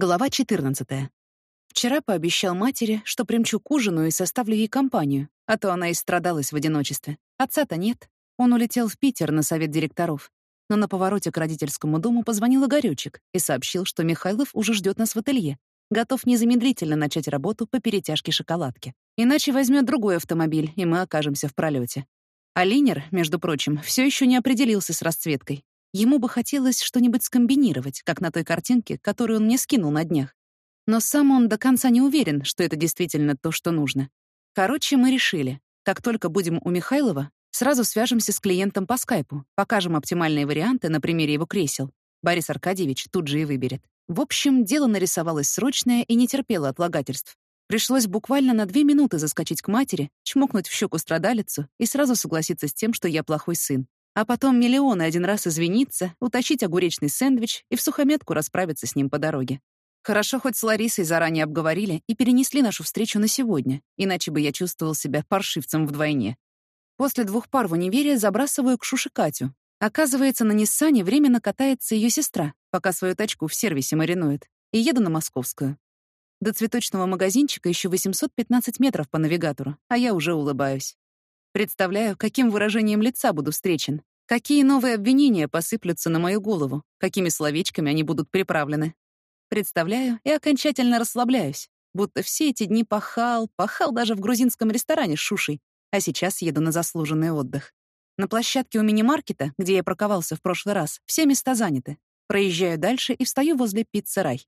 Глава 14. Вчера пообещал матери, что примчу к ужину и составлю ей компанию, а то она и страдалась в одиночестве. Отца-то нет. Он улетел в Питер на совет директоров. Но на повороте к родительскому дому позвонил Игорёчек и сообщил, что Михайлов уже ждет нас в ателье, готов незамедлительно начать работу по перетяжке шоколадки. Иначе возьмет другой автомобиль, и мы окажемся в пролете. А линер, между прочим, все еще не определился с расцветкой. Ему бы хотелось что-нибудь скомбинировать, как на той картинке, которую он мне скинул на днях. Но сам он до конца не уверен, что это действительно то, что нужно. Короче, мы решили, как только будем у Михайлова, сразу свяжемся с клиентом по скайпу, покажем оптимальные варианты на примере его кресел. Борис Аркадьевич тут же и выберет. В общем, дело нарисовалось срочное и не терпело отлагательств. Пришлось буквально на две минуты заскочить к матери, чмокнуть в щеку страдалицу и сразу согласиться с тем, что я плохой сын а потом миллионы один раз извиниться, утащить огуречный сэндвич и в сухометку расправиться с ним по дороге. Хорошо, хоть с Ларисой заранее обговорили и перенесли нашу встречу на сегодня, иначе бы я чувствовал себя паршивцем вдвойне. После двух пар в универе забрасываю к Шуше Катю. Оказывается, на Ниссане временно катается ее сестра, пока свою тачку в сервисе маринует, и еду на Московскую. До цветочного магазинчика еще 815 метров по навигатору, а я уже улыбаюсь. Представляю, каким выражением лица буду встречен, какие новые обвинения посыплются на мою голову, какими словечками они будут приправлены. Представляю и окончательно расслабляюсь, будто все эти дни пахал, пахал даже в грузинском ресторане с Шушей, а сейчас еду на заслуженный отдых. На площадке у мини-маркета, где я парковался в прошлый раз, все места заняты. Проезжаю дальше и встаю возле пиццы-рай.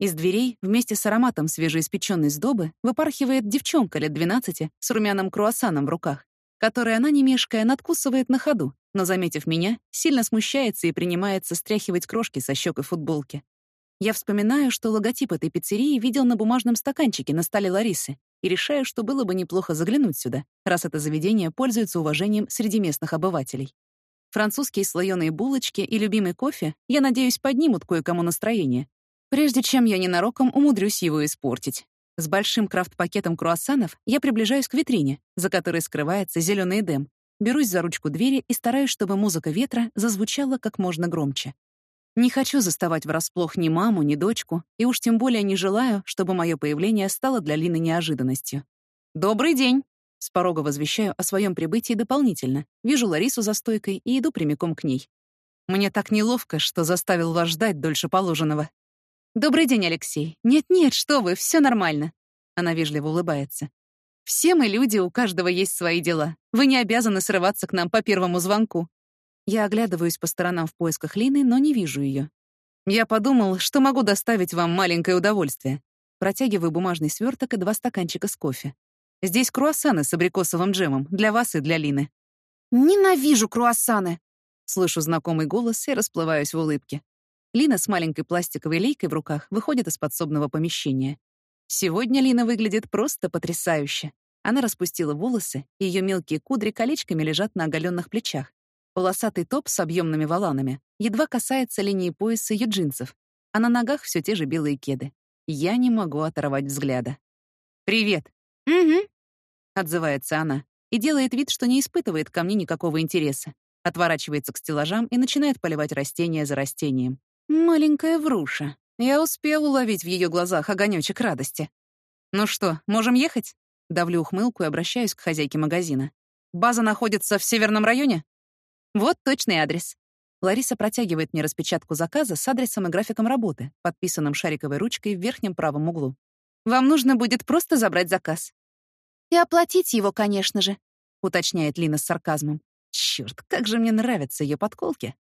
Из дверей вместе с ароматом свежеиспеченной сдобы выпархивает девчонка лет 12 с румяным круассаном в руках который она, не мешкая, надкусывает на ходу, но, заметив меня, сильно смущается и принимается стряхивать крошки со щек и футболки. Я вспоминаю, что логотип этой пиццерии видел на бумажном стаканчике на столе Ларисы, и решаю, что было бы неплохо заглянуть сюда, раз это заведение пользуется уважением среди местных обывателей. Французские слоёные булочки и любимый кофе, я надеюсь, поднимут кое-кому настроение, прежде чем я ненароком умудрюсь его испортить. С большим крафт-пакетом круассанов я приближаюсь к витрине, за которой скрывается зеленый дым. Берусь за ручку двери и стараюсь, чтобы музыка ветра зазвучала как можно громче. Не хочу заставать врасплох ни маму, ни дочку, и уж тем более не желаю, чтобы мое появление стало для Лины неожиданностью. «Добрый день!» С порога возвещаю о своем прибытии дополнительно. Вижу Ларису за стойкой и иду прямиком к ней. Мне так неловко, что заставил вас ждать дольше положенного. «Добрый день, Алексей. Нет-нет, что вы, все нормально». Она вежливо улыбается. «Все мы люди, у каждого есть свои дела. Вы не обязаны срываться к нам по первому звонку». Я оглядываюсь по сторонам в поисках Лины, но не вижу ее. Я подумал, что могу доставить вам маленькое удовольствие. Протягиваю бумажный сверток и два стаканчика с кофе. Здесь круассаны с абрикосовым джемом для вас и для Лины. «Ненавижу круассаны!» Слышу знакомый голос и расплываюсь в улыбке. Лина с маленькой пластиковой лейкой в руках выходит из подсобного помещения. Сегодня Лина выглядит просто потрясающе. Она распустила волосы, и ее мелкие кудри колечками лежат на оголенных плечах. Полосатый топ с объемными воланами едва касается линии пояса ее джинсов, а на ногах все те же белые кеды. Я не могу оторвать взгляда. «Привет!» «Угу», — отзывается она и делает вид, что не испытывает ко мне никакого интереса. Отворачивается к стеллажам и начинает поливать растения за растением. Маленькая вруша. Я успел уловить в ее глазах огонечек радости. «Ну что, можем ехать?» Давлю ухмылку и обращаюсь к хозяйке магазина. «База находится в северном районе?» «Вот точный адрес». Лариса протягивает мне распечатку заказа с адресом и графиком работы, подписанным шариковой ручкой в верхнем правом углу. «Вам нужно будет просто забрать заказ». «И оплатить его, конечно же», — уточняет Лина с сарказмом. Черт, как же мне нравятся ее подколки.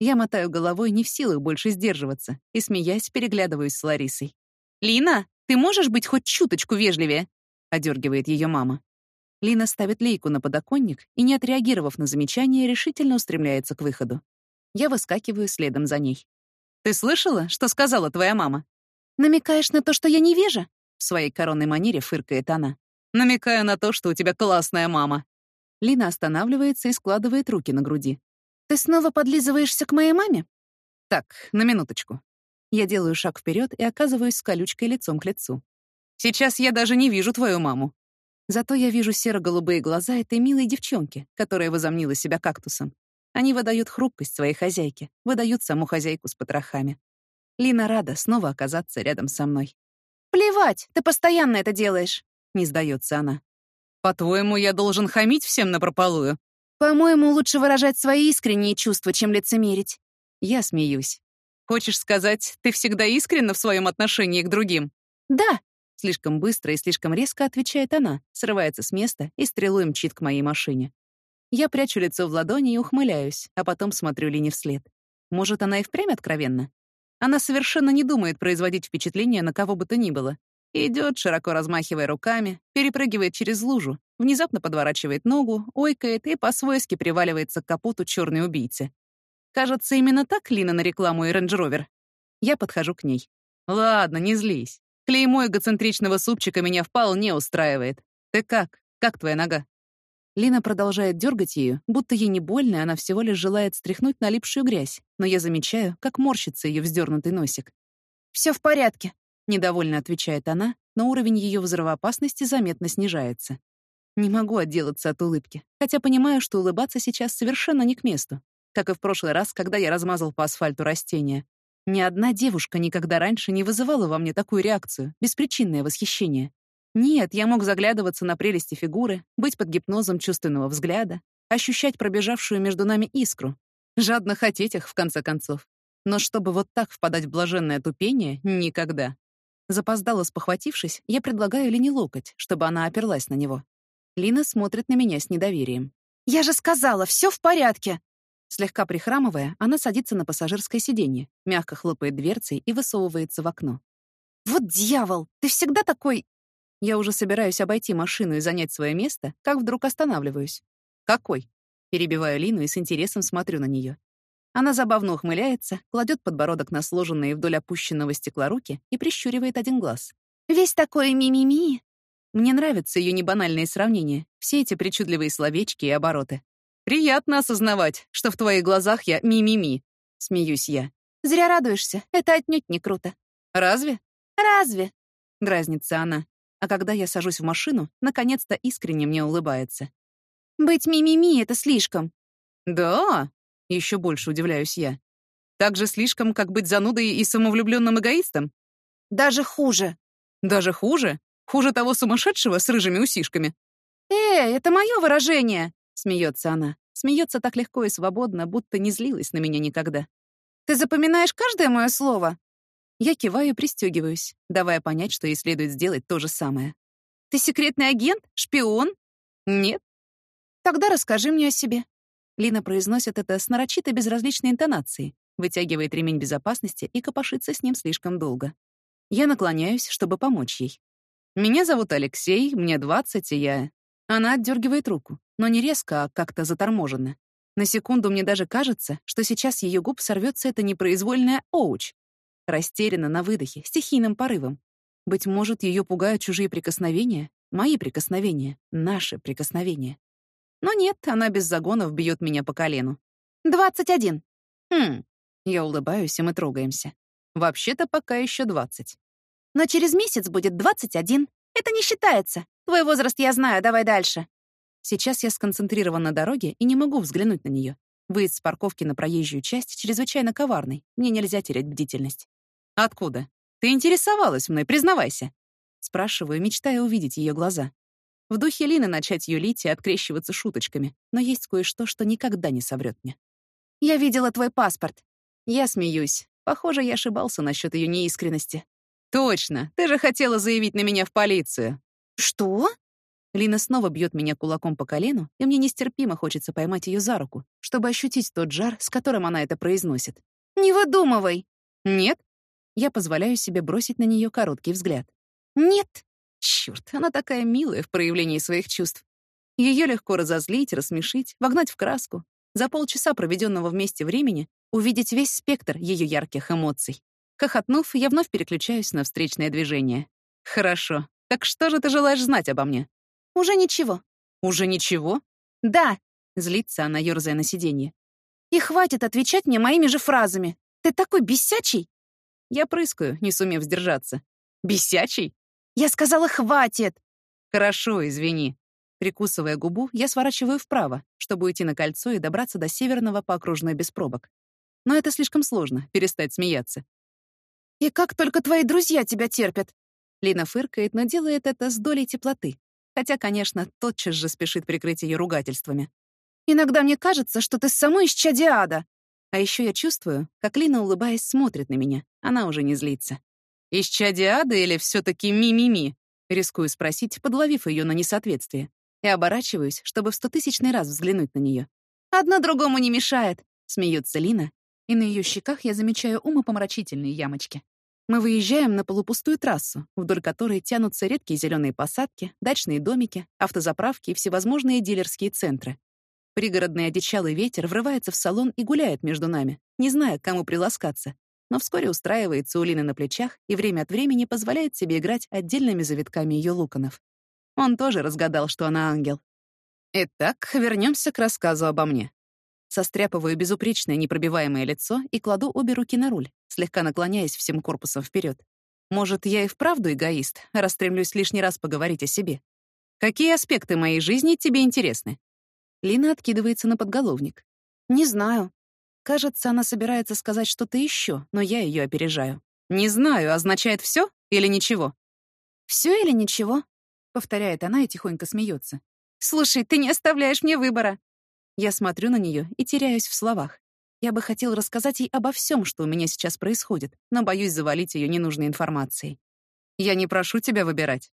Я мотаю головой, не в силах больше сдерживаться, и, смеясь, переглядываюсь с Ларисой. «Лина, ты можешь быть хоть чуточку вежливее?» — одергивает ее мама. Лина ставит лейку на подоконник и, не отреагировав на замечание, решительно устремляется к выходу. Я выскакиваю следом за ней. «Ты слышала, что сказала твоя мама?» «Намекаешь на то, что я невежа?» В своей коронной манере фыркает она. «Намекаю на то, что у тебя классная мама». Лина останавливается и складывает руки на груди. Ты снова подлизываешься к моей маме? Так, на минуточку. Я делаю шаг вперед и оказываюсь с колючкой лицом к лицу. Сейчас я даже не вижу твою маму. Зато я вижу серо-голубые глаза этой милой девчонки, которая возомнила себя кактусом. Они выдают хрупкость своей хозяйке, выдают саму хозяйку с потрохами. Лина рада снова оказаться рядом со мной. «Плевать, ты постоянно это делаешь», — не сдается она. «По-твоему, я должен хамить всем напропалую?» «По-моему, лучше выражать свои искренние чувства, чем лицемерить». Я смеюсь. «Хочешь сказать, ты всегда искренна в своем отношении к другим?» «Да». Слишком быстро и слишком резко отвечает она, срывается с места и стрелой мчит к моей машине. Я прячу лицо в ладони и ухмыляюсь, а потом смотрю Лине вслед. Может, она и впрямь откровенна? Она совершенно не думает производить впечатление на кого бы то ни было. Идет, широко размахивая руками, перепрыгивает через лужу, внезапно подворачивает ногу, ойкает и по-свойски приваливается к капоту черной убийцы. Кажется, именно так Лина нарекла мой рейндж-ровер. Я подхожу к ней. «Ладно, не злись. Клеймо эгоцентричного супчика меня вполне устраивает. Ты как? Как твоя нога?» Лина продолжает дергать ее, будто ей не больно, и она всего лишь желает стряхнуть налипшую грязь, но я замечаю, как морщится ее вздернутый носик. Все в порядке», — недовольно отвечает она, но уровень ее взрывоопасности заметно снижается. Не могу отделаться от улыбки, хотя понимаю, что улыбаться сейчас совершенно не к месту, как и в прошлый раз, когда я размазал по асфальту растения. Ни одна девушка никогда раньше не вызывала во мне такую реакцию, беспричинное восхищение. Нет, я мог заглядываться на прелести фигуры, быть под гипнозом чувственного взгляда, ощущать пробежавшую между нами искру, жадно хотеть их, в конце концов. Но чтобы вот так впадать в блаженное тупение — никогда. Запоздало спохватившись, я предлагаю Лине локоть, чтобы она оперлась на него. Лина смотрит на меня с недоверием. «Я же сказала, все в порядке!» Слегка прихрамывая, она садится на пассажирское сиденье, мягко хлопает дверцей и высовывается в окно. «Вот дьявол! Ты всегда такой я уже собираюсь обойти машину и занять свое место, как вдруг останавливаюсь. «Какой?» Перебиваю Лину и с интересом смотрю на нее. Она забавно ухмыляется, кладет подбородок на сложенные вдоль опущенного стекла руки и прищуривает один глаз. «Весь такой мимими!» Мне нравятся ее небанальные сравнения, все эти причудливые словечки и обороты. «Приятно осознавать, что в твоих глазах я мимими», — смеюсь я. «Зря радуешься, это отнюдь не круто». «Разве?» «Разве?» — дразнится она а когда я сажусь в машину, наконец-то искренне мне улыбается. «Быть мимими — это слишком». «Да?» — еще больше удивляюсь я. «Так же слишком, как быть занудой и самовлюбленным эгоистом?» «Даже хуже». «Даже хуже? Хуже того сумасшедшего с рыжими усишками?» «Эй, это мое выражение!» — смеется она. Смеется так легко и свободно, будто не злилась на меня никогда. «Ты запоминаешь каждое мое слово?» Я киваю и пристегиваюсь, давая понять, что ей следует сделать то же самое. «Ты секретный агент? Шпион?» «Нет». «Тогда расскажи мне о себе». Лина произносит это с нарочито безразличной интонацией, вытягивает ремень безопасности и копошится с ним слишком долго. Я наклоняюсь, чтобы помочь ей. «Меня зовут Алексей, мне 20, и я...» Она отдергивает руку, но не резко, а как-то заторможенно. На секунду мне даже кажется, что сейчас ее губ сорвется это непроизвольное «оуч», Растеряна на выдохе, стихийным порывом. Быть может, ее пугают чужие прикосновения, мои прикосновения, наши прикосновения. Но нет, она без загонов бьет меня по колену. «Двадцать один». «Хм». Я улыбаюсь, и мы трогаемся. Вообще-то пока еще двадцать. «Но через месяц будет двадцать один. Это не считается. Твой возраст я знаю, давай дальше». Сейчас я сконцентрирован на дороге и не могу взглянуть на нее. Выезд с парковки на проезжую часть чрезвычайно коварный. Мне нельзя терять бдительность. «Откуда? Ты интересовалась мной, признавайся!» Спрашиваю, мечтая увидеть ее глаза. В духе Лины начать юлить и открещиваться шуточками, но есть кое-что, что никогда не соврет мне. «Я видела твой паспорт». Я смеюсь. Похоже, я ошибался насчет ее неискренности. «Точно! Ты же хотела заявить на меня в полицию!» «Что?» Лина снова бьет меня кулаком по колену, и мне нестерпимо хочется поймать ее за руку, чтобы ощутить тот жар, с которым она это произносит. «Не выдумывай!» «Нет, я позволяю себе бросить на нее короткий взгляд. «Нет!» Чёрт, она такая милая в проявлении своих чувств. Ее легко разозлить, рассмешить, вогнать в краску. За полчаса проведенного вместе времени увидеть весь спектр ее ярких эмоций. Хохотнув, я вновь переключаюсь на встречное движение. «Хорошо. Так что же ты желаешь знать обо мне?» «Уже ничего». «Уже ничего?» «Да», — злится она, ёрзая на сиденье. «И хватит отвечать мне моими же фразами. Ты такой бесячий!» Я прыскаю, не сумев сдержаться. «Бесячий?» «Я сказала, хватит!» «Хорошо, извини». Прикусывая губу, я сворачиваю вправо, чтобы уйти на кольцо и добраться до северного по окружной без пробок. Но это слишком сложно, перестать смеяться. «И как только твои друзья тебя терпят!» Лина фыркает, но делает это с долей теплоты. Хотя, конечно, тотчас же спешит прикрыть ее ругательствами. «Иногда мне кажется, что ты самой из чадиада!» А еще я чувствую, как Лина, улыбаясь, смотрит на меня. Она уже не злится. «Из чадиада или все таки ми-ми-ми?» Рискую спросить, подловив ее на несоответствие. И оборачиваюсь, чтобы в стотысячный раз взглянуть на нее. «Одно другому не мешает», — смеется Лина, и на ее щеках я замечаю умопомрачительные ямочки. Мы выезжаем на полупустую трассу, вдоль которой тянутся редкие зеленые посадки, дачные домики, автозаправки и всевозможные дилерские центры. Пригородный одичалый ветер врывается в салон и гуляет между нами, не зная, к кому приласкаться, но вскоре устраивается у Лины на плечах и время от времени позволяет себе играть отдельными завитками ее луканов. Он тоже разгадал, что она ангел. Итак, вернемся к рассказу обо мне. Состряпываю безупречное непробиваемое лицо и кладу обе руки на руль, слегка наклоняясь всем корпусом вперед. Может, я и вправду эгоист, раз стремлюсь лишний раз поговорить о себе. Какие аспекты моей жизни тебе интересны? Лина откидывается на подголовник. Не знаю. Кажется, она собирается сказать что-то еще, но я ее опережаю. Не знаю, означает все или ничего? Все или ничего? Повторяет она и тихонько смеется. Слушай, ты не оставляешь мне выбора. Я смотрю на нее и теряюсь в словах. Я бы хотел рассказать ей обо всем, что у меня сейчас происходит, но боюсь завалить ее ненужной информацией. Я не прошу тебя выбирать.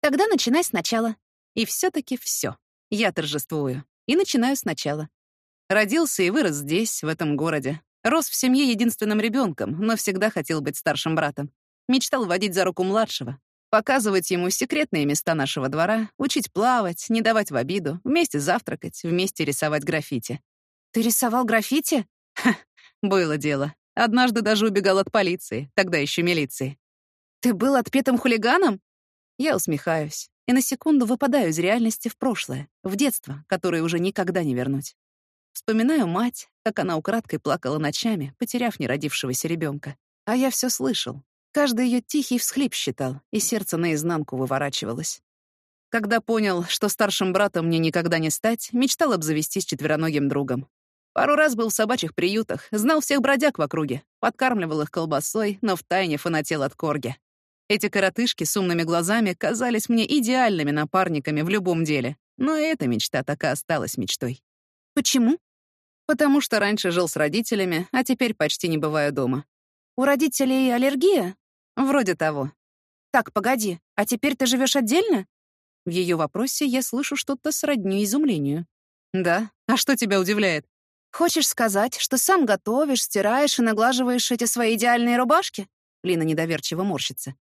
Тогда начинай сначала. И все таки все. Я торжествую. И начинаю сначала. Родился и вырос здесь, в этом городе. Рос в семье единственным ребенком, но всегда хотел быть старшим братом. Мечтал водить за руку младшего, Показывать ему секретные места нашего двора, учить плавать, не давать в обиду, вместе завтракать, вместе рисовать граффити. «Ты рисовал граффити?» Ха, было дело. Однажды даже убегал от полиции, тогда еще милиции. «Ты был отпетым хулиганом?» Я усмехаюсь и на секунду выпадаю из реальности в прошлое, в детство, которое уже никогда не вернуть. Вспоминаю мать, как она украдкой плакала ночами, потеряв неродившегося ребенка. А я все слышал, Каждый ее тихий всхлип считал, и сердце наизнанку выворачивалось. Когда понял, что старшим братом мне никогда не стать, мечтал обзавестись четвероногим другом. Пару раз был в собачьих приютах, знал всех бродяг в округе, подкармливал их колбасой, но втайне фанател от корги. Эти коротышки с умными глазами казались мне идеальными напарниками в любом деле, но эта мечта так и осталась мечтой. Почему? Потому что раньше жил с родителями, а теперь почти не бываю дома. У родителей аллергия? Вроде того. Так, погоди, а теперь ты живешь отдельно? В ее вопросе я слышу что-то сродни изумлению. Да? А что тебя удивляет? Хочешь сказать, что сам готовишь, стираешь и наглаживаешь эти свои идеальные рубашки? Лина недоверчиво морщится.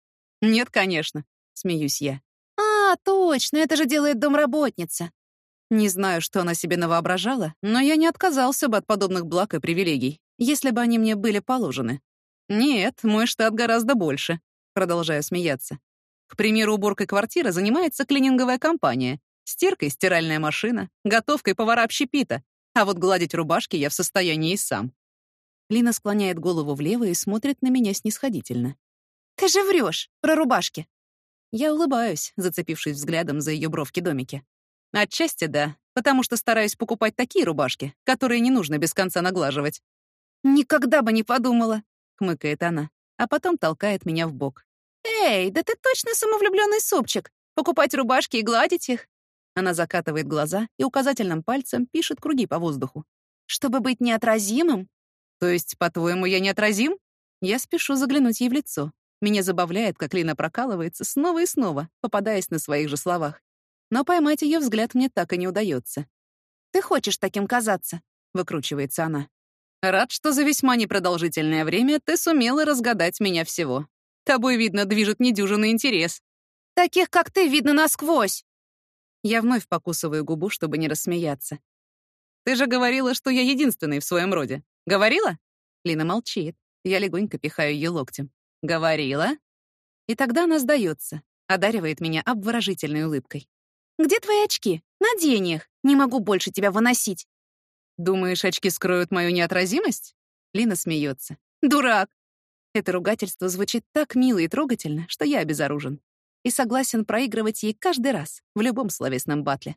Нет, конечно, смеюсь я. А, точно, это же делает домработница. Не знаю, что она себе навоображала, но я не отказался бы от подобных благ и привилегий, если бы они мне были положены. «Нет, мой штат гораздо больше», — продолжаю смеяться. К примеру, уборкой квартиры занимается клининговая компания. Стиркой — стиральная машина, готовкой — повара общепита. А вот гладить рубашки я в состоянии и сам. Лина склоняет голову влево и смотрит на меня снисходительно. «Ты же врешь про рубашки!» Я улыбаюсь, зацепившись взглядом за ее бровки-домики. Отчасти да, потому что стараюсь покупать такие рубашки, которые не нужно без конца наглаживать. «Никогда бы не подумала!» хмыкает она, а потом толкает меня в бок. «Эй, да ты точно самовлюбленный супчик! Покупать рубашки и гладить их!» Она закатывает глаза и указательным пальцем пишет круги по воздуху. «Чтобы быть неотразимым?» «То есть, по-твоему, я неотразим?» Я спешу заглянуть ей в лицо. Меня забавляет, как Лина прокалывается снова и снова, попадаясь на своих же словах. Но поймать ее взгляд мне так и не удается. «Ты хочешь таким казаться?» — выкручивается она. Рад, что за весьма непродолжительное время ты сумела разгадать меня всего. Тобой, видно, движет недюжинный интерес. Таких, как ты, видно насквозь. Я вновь покусываю губу, чтобы не рассмеяться. Ты же говорила, что я единственный в своем роде. Говорила? Лина молчит. Я легонько пихаю ее локтем. Говорила? И тогда она сдается, одаривает меня обворожительной улыбкой. «Где твои очки? Надень их. Не могу больше тебя выносить. «Думаешь, очки скроют мою неотразимость?» Лина смеется. «Дурак!» Это ругательство звучит так мило и трогательно, что я обезоружен. И согласен проигрывать ей каждый раз, в любом словесном батле.